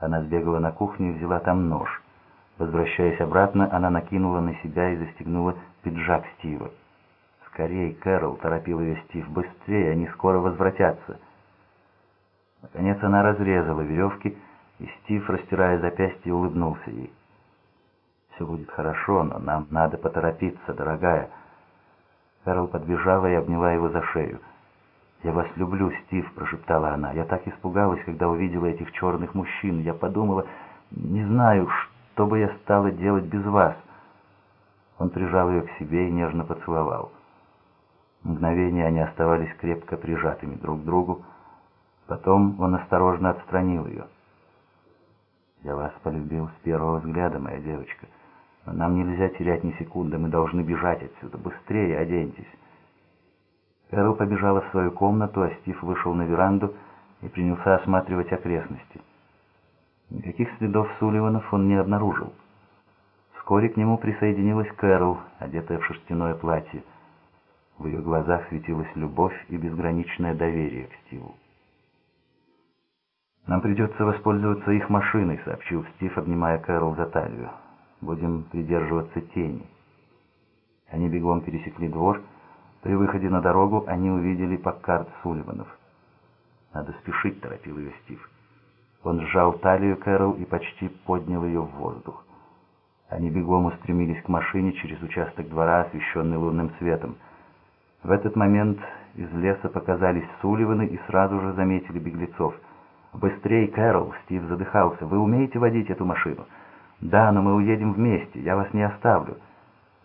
Она сбегала на кухню и взяла там нож. Возвращаясь обратно, она накинула на себя и застегнула пиджак Стива. «Скорей, Кэрол!» — торопил ее Стив. «Быстрее, они скоро возвратятся!» Наконец она разрезала веревки, и Стив, растирая запястье, улыбнулся ей. «Все будет хорошо, но нам надо поторопиться, дорогая». Кэрол подбежала и обняла его за шею. «Я вас люблю, Стив», — прошептала она. «Я так испугалась, когда увидела этих черных мужчин. Я подумала, не знаю, что бы я стала делать без вас». Он прижал ее к себе и нежно поцеловал. Мгновение они оставались крепко прижатыми друг к другу. Потом он осторожно отстранил ее. «Я вас полюбил с первого взгляда, моя девочка. Но нам нельзя терять ни секунды, мы должны бежать отсюда. Быстрее оденьтесь». Кэрол побежала в свою комнату, а Стив вышел на веранду и принялся осматривать окрестности. Никаких следов Сулливанов он не обнаружил. Вскоре к нему присоединилась Кэрол, одетая в шерстяное платье. В ее глазах светилась любовь и безграничное доверие к Стиву. «Нам придется воспользоваться их машиной», — сообщил Стив, обнимая Кэрол за талию. «Будем придерживаться тени». Они бегом пересекли двор. При выходе на дорогу они увидели Паккарт Сулливанов. «Надо спешить», — торопил ее Стив. Он сжал талию Кэрол и почти поднял ее в воздух. Они бегом устремились к машине через участок двора, освещенный лунным светом. В этот момент из леса показались Сулливаны и сразу же заметили беглецов — «Быстрей, Кэрол!» — Стив задыхался. «Вы умеете водить эту машину?» «Да, но мы уедем вместе. Я вас не оставлю».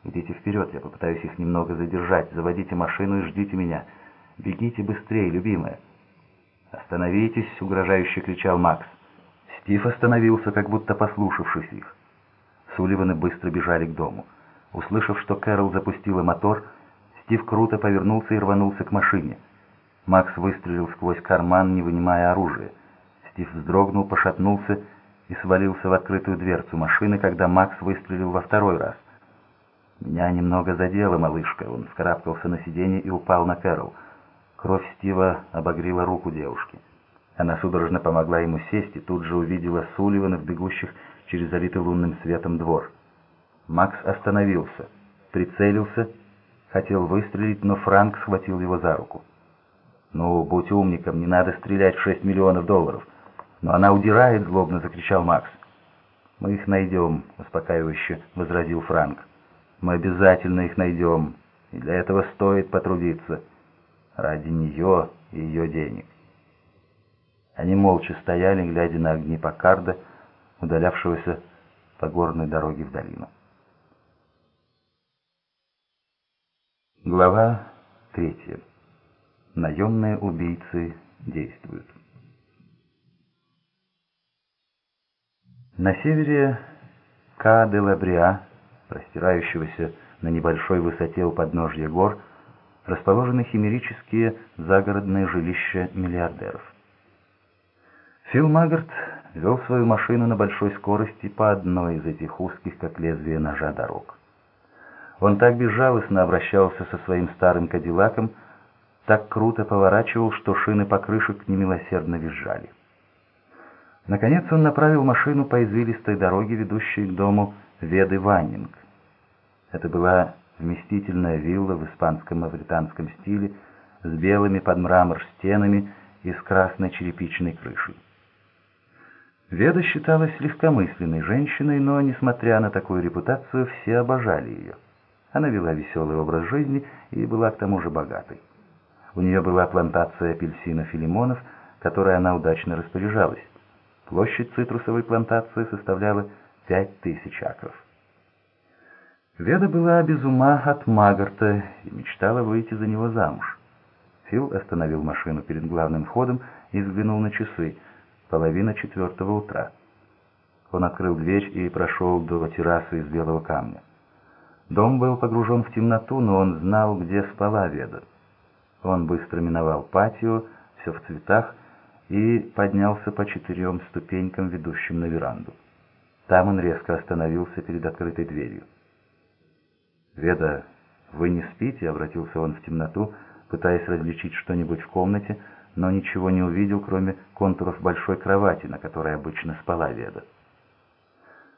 «Идите вперед, я попытаюсь их немного задержать. Заводите машину и ждите меня. Бегите быстрее, любимая». «Остановитесь!» — угрожающе кричал Макс. Стив остановился, как будто послушавшись их. Сулливаны быстро бежали к дому. Услышав, что Кэрол запустила мотор, Стив круто повернулся и рванулся к машине. Макс выстрелил сквозь карман, не вынимая оружия. Стив вздрогнул, пошатнулся и свалился в открытую дверцу машины, когда Макс выстрелил во второй раз. «Меня немного задело, малышка». Он вскарабкался на сиденье и упал на Кэрол. Кровь Стива обогрела руку девушки. Она судорожно помогла ему сесть и тут же увидела Сулливанов, бегущих через залитый лунным светом двор. Макс остановился, прицелился, хотел выстрелить, но Франк схватил его за руку. «Ну, будь умником, не надо стрелять в шесть миллионов долларов». «Но она удирает!» — злобно закричал Макс. «Мы их найдем», — успокаивающе возразил Франк. «Мы обязательно их найдем, и для этого стоит потрудиться. Ради нее и ее денег». Они молча стояли, глядя на огни Покарда, удалявшегося по горной дороге в долину. Глава третья. Наемные убийцы действуют. На севере Ка-де-Лабриа, простирающегося на небольшой высоте у подножья гор, расположены химерические загородные жилища миллиардеров. Фил Магарт вел свою машину на большой скорости по одной из этих узких, как лезвие ножа, дорог. Он так безжалостно обращался со своим старым кадиллаком, так круто поворачивал, что шины покрышек немилосердно визжали. Наконец он направил машину по извилистой дороге, ведущей к дому Веды Ваннинг. Это была вместительная вилла в испанском мавританском стиле с белыми под мрамор стенами и с красной черепичной крышей. Веда считалась легкомысленной женщиной, но, несмотря на такую репутацию, все обожали ее. Она вела веселый образ жизни и была к тому же богатой. У нее была плантация апельсинов и лимонов, которой она удачно распоряжалась. Площадь цитрусовой плантации составляла пять тысяч акров. Веда была без ума от Магарта и мечтала выйти за него замуж. Фил остановил машину перед главным входом и взглянул на часы. Половина четвертого утра. Он открыл дверь и прошел до террасы из белого камня. Дом был погружен в темноту, но он знал, где спала Веда. Он быстро миновал патио, все в цветах, и поднялся по четырем ступенькам, ведущим на веранду. Там он резко остановился перед открытой дверью. «Веда, вы не спите?» — обратился он в темноту, пытаясь различить что-нибудь в комнате, но ничего не увидел, кроме контуров большой кровати, на которой обычно спала Веда.